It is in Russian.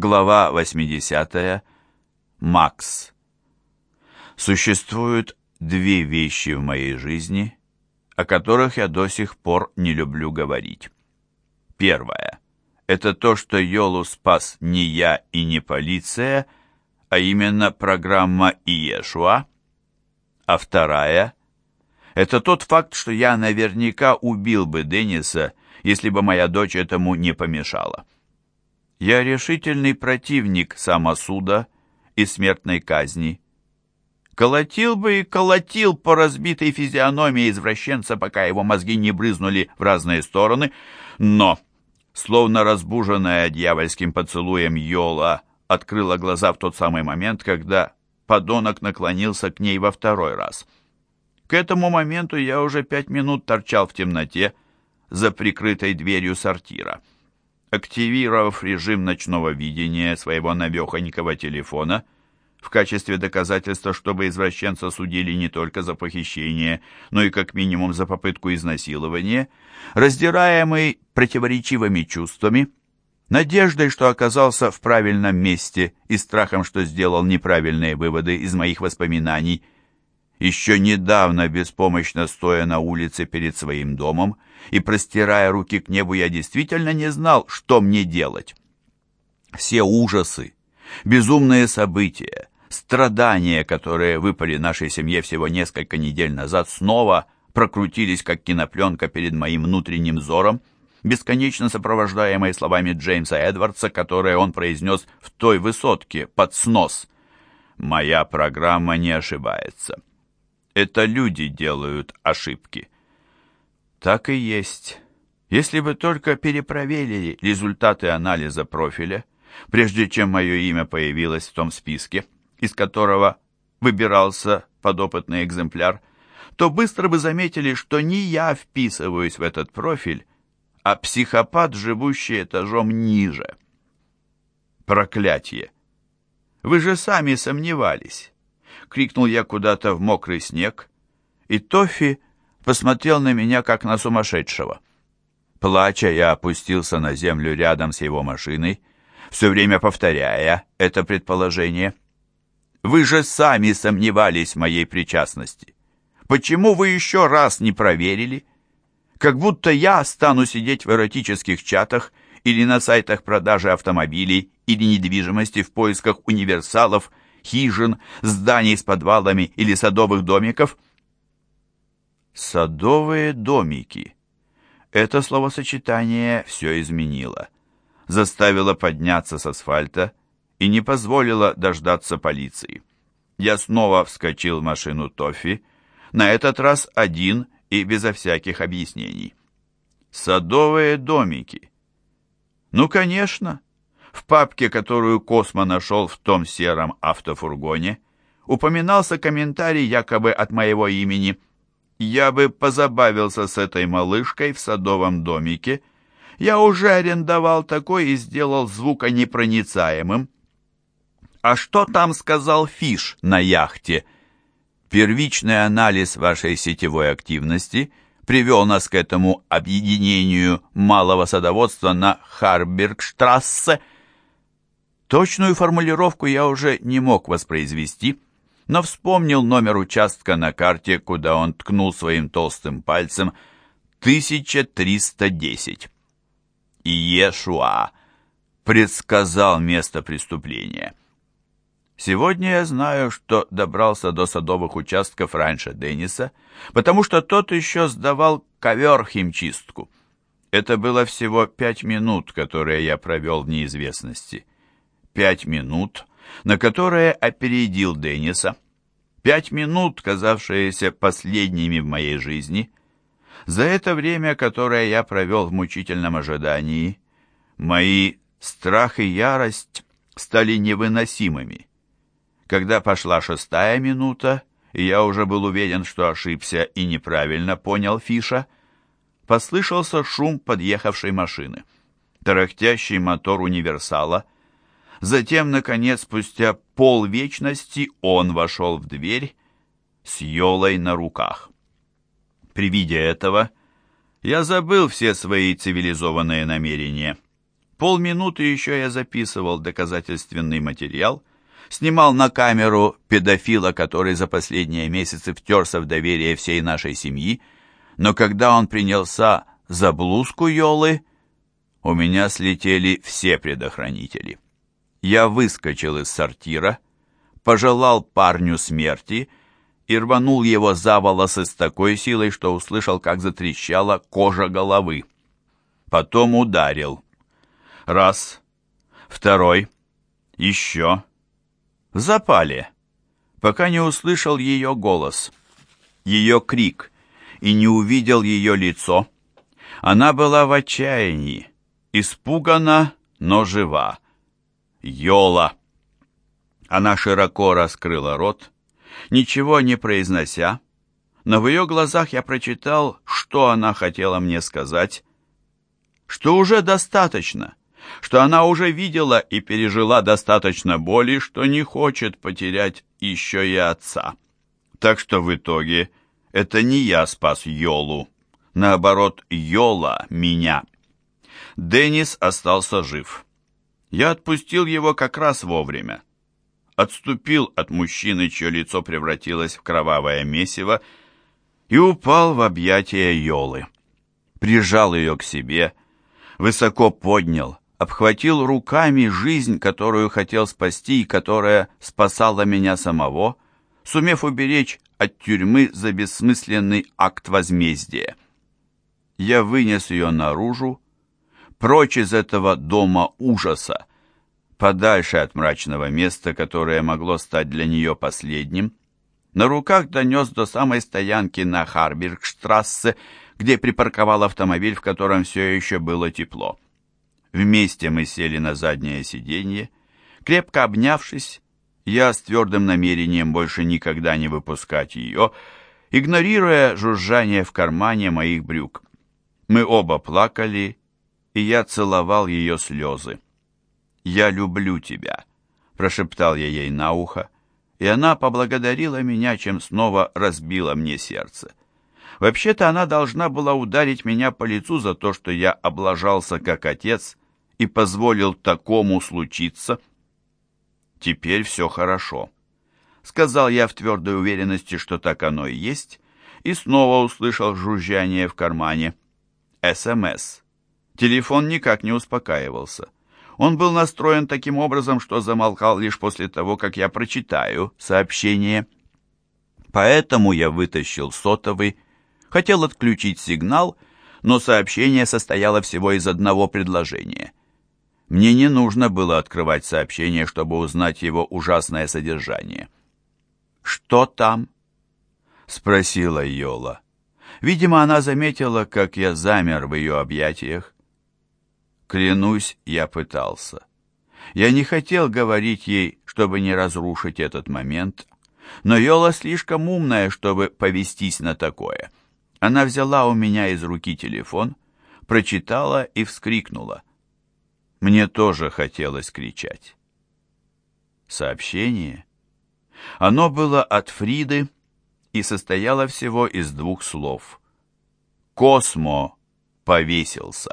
Глава 80. Макс. Существуют две вещи в моей жизни, о которых я до сих пор не люблю говорить. Первое. Это то, что Йолу спас не я и не полиция, а именно программа Иешуа. А вторая. Это тот факт, что я наверняка убил бы Денниса, если бы моя дочь этому не помешала. Я решительный противник самосуда и смертной казни. Колотил бы и колотил по разбитой физиономии извращенца, пока его мозги не брызнули в разные стороны, но, словно разбуженная дьявольским поцелуем Йола, открыла глаза в тот самый момент, когда подонок наклонился к ней во второй раз. К этому моменту я уже пять минут торчал в темноте за прикрытой дверью сортира. Активировав режим ночного видения своего навехонького телефона в качестве доказательства, чтобы извращенца судили не только за похищение, но и как минимум за попытку изнасилования, раздираемый противоречивыми чувствами, надеждой, что оказался в правильном месте и страхом, что сделал неправильные выводы из моих воспоминаний – еще недавно, беспомощно стоя на улице перед своим домом и простирая руки к небу, я действительно не знал, что мне делать. Все ужасы, безумные события, страдания, которые выпали нашей семье всего несколько недель назад, снова прокрутились, как кинопленка перед моим внутренним взором, бесконечно сопровождаемые словами Джеймса Эдвардса, которые он произнес в той высотке, под снос. «Моя программа не ошибается». Это люди делают ошибки. Так и есть. Если бы только перепроверили результаты анализа профиля, прежде чем мое имя появилось в том списке, из которого выбирался подопытный экземпляр, то быстро бы заметили, что не я вписываюсь в этот профиль, а психопат, живущий этажом ниже. Проклятие! Вы же сами сомневались. — крикнул я куда-то в мокрый снег, и Тофи посмотрел на меня, как на сумасшедшего. Плача, я опустился на землю рядом с его машиной, все время повторяя это предположение. «Вы же сами сомневались в моей причастности. Почему вы еще раз не проверили? Как будто я стану сидеть в эротических чатах или на сайтах продажи автомобилей или недвижимости в поисках универсалов хижин, зданий с подвалами или садовых домиков. Садовые домики. Это словосочетание все изменило. Заставило подняться с асфальта и не позволило дождаться полиции. Я снова вскочил в машину Тоффи, на этот раз один и безо всяких объяснений. Садовые домики. Ну, конечно, в папке, которую Космо нашел в том сером автофургоне, упоминался комментарий якобы от моего имени. «Я бы позабавился с этой малышкой в садовом домике. Я уже арендовал такой и сделал звуконепроницаемым». «А что там сказал Фиш на яхте?» «Первичный анализ вашей сетевой активности» привел нас к этому объединению малого садоводства на Харбергштрассе – Точную формулировку я уже не мог воспроизвести, но вспомнил номер участка на карте, куда он ткнул своим толстым пальцем 1310. И Иешуа предсказал место преступления. Сегодня я знаю, что добрался до садовых участков раньше Денниса, потому что тот еще сдавал ковер химчистку. Это было всего пять минут, которые я провел в неизвестности пять минут, на которые опередил Денниса. Пять минут, казавшиеся последними в моей жизни. За это время, которое я провел в мучительном ожидании, мои страх и ярость стали невыносимыми. Когда пошла шестая минута, и я уже был уверен, что ошибся и неправильно понял Фиша, послышался шум подъехавшей машины. Тарахтящий мотор универсала — Затем, наконец, спустя полвечности, он вошел в дверь с Йолой на руках. При виде этого я забыл все свои цивилизованные намерения. Полминуты еще я записывал доказательственный материал, снимал на камеру педофила, который за последние месяцы втерся в доверие всей нашей семьи, но когда он принялся за блузку Йолы, у меня слетели все предохранители. Я выскочил из сортира, пожелал парню смерти и рванул его за волосы с такой силой, что услышал, как затрещала кожа головы. Потом ударил. Раз, второй, еще. В запале, пока не услышал ее голос, ее крик и не увидел ее лицо. Она была в отчаянии, испугана, но жива. Йола! Она широко раскрыла рот, ничего не произнося, но в ее глазах я прочитал, что она хотела мне сказать, что уже достаточно, что она уже видела и пережила достаточно боли, что не хочет потерять еще и отца. Так что в итоге это не я спас Йолу, наоборот, Йола меня. Деннис остался жив. Я отпустил его как раз вовремя. Отступил от мужчины, чье лицо превратилось в кровавое месиво, и упал в объятия Йолы. Прижал ее к себе, высоко поднял, обхватил руками жизнь, которую хотел спасти и которая спасала меня самого, сумев уберечь от тюрьмы за бессмысленный акт возмездия. Я вынес ее наружу, прочь из этого дома ужаса, подальше от мрачного места, которое могло стать для нее последним, на руках донес до самой стоянки на Харбергштрассе, где припарковал автомобиль, в котором все еще было тепло. Вместе мы сели на заднее сиденье. Крепко обнявшись, я с твердым намерением больше никогда не выпускать ее, игнорируя жужжание в кармане моих брюк. Мы оба плакали, и я целовал ее слезы. «Я люблю тебя», — прошептал я ей на ухо, и она поблагодарила меня, чем снова разбила мне сердце. Вообще-то она должна была ударить меня по лицу за то, что я облажался как отец и позволил такому случиться. Теперь все хорошо. Сказал я в твердой уверенности, что так оно и есть, и снова услышал жужжание в кармане. СМС. Телефон никак не успокаивался. Он был настроен таким образом, что замолкал лишь после того, как я прочитаю сообщение. Поэтому я вытащил сотовый Хотел отключить сигнал, но сообщение состояло всего из одного предложения. Мне не нужно было открывать сообщение, чтобы узнать его ужасное содержание. «Что там?» — спросила Йола. Видимо, она заметила, как я замер в ее объятиях. Клянусь, я пытался. Я не хотел говорить ей, чтобы не разрушить этот момент, но Йола слишком умная, чтобы повестись на такое. Она взяла у меня из руки телефон, прочитала и вскрикнула. Мне тоже хотелось кричать. Сообщение. Оно было от Фриды и состояло всего из двух слов. «Космо повесился».